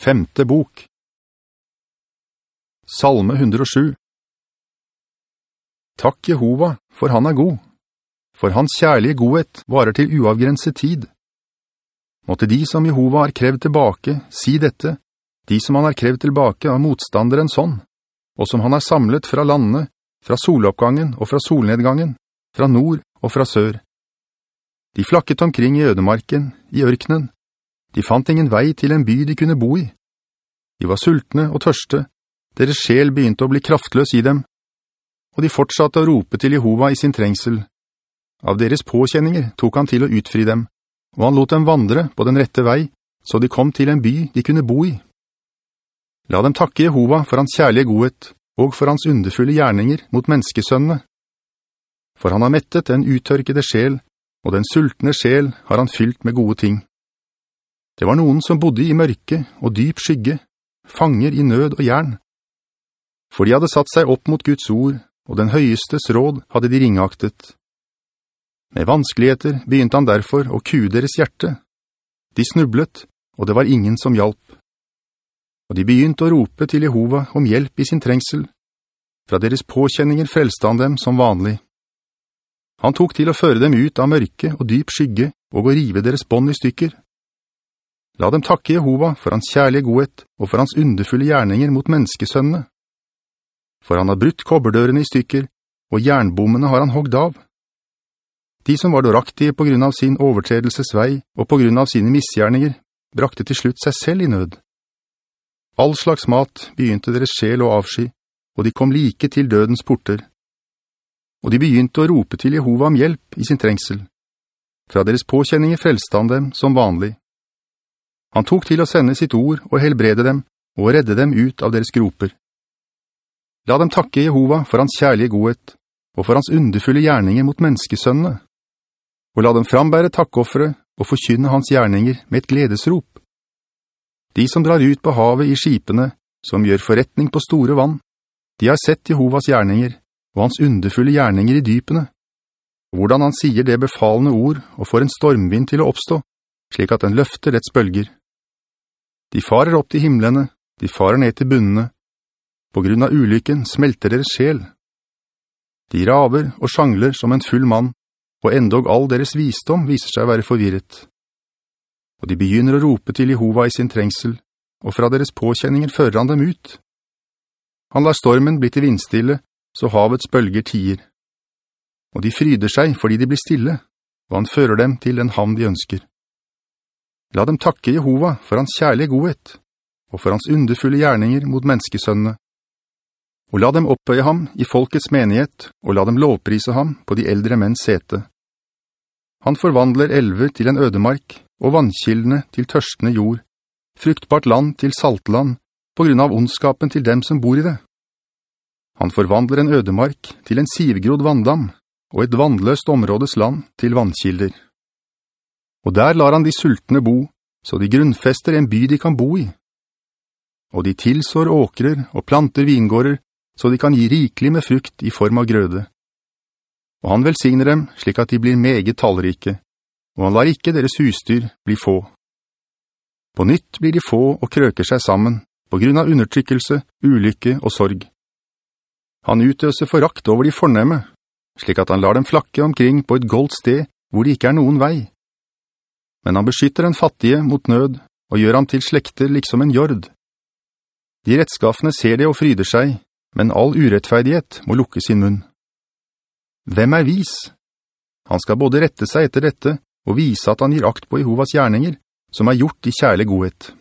Femte bok Salme 107 Takk Jehova, for han er god. For hans kjærlige godhet varer til uavgrenset tid. Måtte de som Jehova har krevd tilbake, si dette, de som han har krevd tilbake av motstanderen sånn, og som han har samlet fra landene, fra soloppgangen og fra solnedgangen, fra nord og fra sør. De flakket omkring i ødemarken, i ørkenen, de fant ingen vei til en by de kunne bo i. De var sultne og tørste, deres sjel begynte å bli kraftløs i dem, og de fortsatte å rope til Jehova i sin trengsel. Av deres påkjenninger tok han til å utfri dem, og han lot dem vandre på den rette vei, så de kom til en by de kunne bo i. La dem takke Jehova for hans kjærlige godhet, og for hans underfulle gjerninger mot menneskesønnene. For han har mettet den uttørkede sjel, og den sultne sjel har han fylt med gode ting. Det var noen som bodde i mørke og dyp skygge, fanger i nød og jern. For de hadde satt seg opp mot Guds ord, og den høyestes råd hadde de ringaktet. Med vanskeligheter begynte han derfor å kue deres hjerte. De snublet, og det var ingen som hjalp. Og de begynte å rope til Jehova om hjelp i sin trengsel. Fra deres påkjenninger frelste han dem som vanlig. Han tok til å føre dem ut av mørke og dyp skygge og å rive deres bånd i stykker. La dem takke Jehova for hans kjærlige godhet og for hans underfulle gjerninger mot menneskesønnene. For han har brutt kobberdørene i stykker, og jernbommene har han hogd av. De som var dåraktige på grunn av sin overtredelsesvei og på grunn av sine misgjerninger, brakte til slutt seg selv i nød. All slags mat begynte deres sjel å avsky, og de kom like til dødens porter. Og de begynte å rope til Jehova om hjelp i sin trengsel. Fra deres påkjenninger frelste han dem som vanlig. Han tok til å sende sitt ord og helbrede dem, og redde dem ut av deres groper. La dem takke Jehova for hans kjærlige godhet, og for hans underfulle gjerninger mot menneskesønnene. Og la dem frambære takkoffere og forkynne hans gjerninger med et gledesrop. De som drar ut på havet i skipene, som gjør forretning på store vann, de har sett Jehovas gjerninger, og hans underfulle gjerninger i dypene. Hvordan han sier det befalende ord og får en stormvind til å oppstå, slik at den løfter dets bølger. De farer opp til himmelene, de farer ned til bunnene. På grunn av ulykken smelter deres sjel. De raver og sjangler som en full mann, og endog all deres visdom viser seg å være forvirret. Og de begynner å rope til Jehova i sin trengsel, og fra deres påkjenninger fører han dem ut. Han lar stormen bli til vindstille, så havets bølger tier. Og de fryder seg fordi de blir stille, og han fører dem til den havn de ønsker. La dem takke Jehova for hans kjærlige godhet, og for hans underfulle gjerninger mot menneskesønnene. Og la dem opphøye ham i folkets menighet, og la dem lovprise ham på de eldre menns sete. Han forvandler elver til en ødemark, og vannkildene til tørstende jord, fruktbart land til saltland, på grunn av ondskapen til dem som bor i det. Han forvandler en ødemark til en sivgrodd vanndam, og et vannløst områdes land til vannkilder og der lar han de sultne bo, så de grunnfester en by de kan bo i. Og de tilsår åkrer og planter vingårder, så de kan gi rikelig med frukt i form av grøde. Og han velsigner dem slik at de blir meget tallrike, og han lar ikke deres husdyr bli få. På nytt blir de få og krøker seg sammen, på grunn av undertrykkelse, ulykke og sorg. Han utøser forakt over de fornemme, slik at han lar dem flakke omkring på et goldt sted hvor det ikke er noen vei men han beskytter en fattige mot nød, og gjør ham til slekter liksom en jord. De rettskaffene ser det og fryder seg, men all urettferdighet må lukke sin munn. Hvem er vis? Han skal både rette seg etter dette, og vise at han gir akt på Jehovas gjerninger, som er gjort i kjærlig godhet.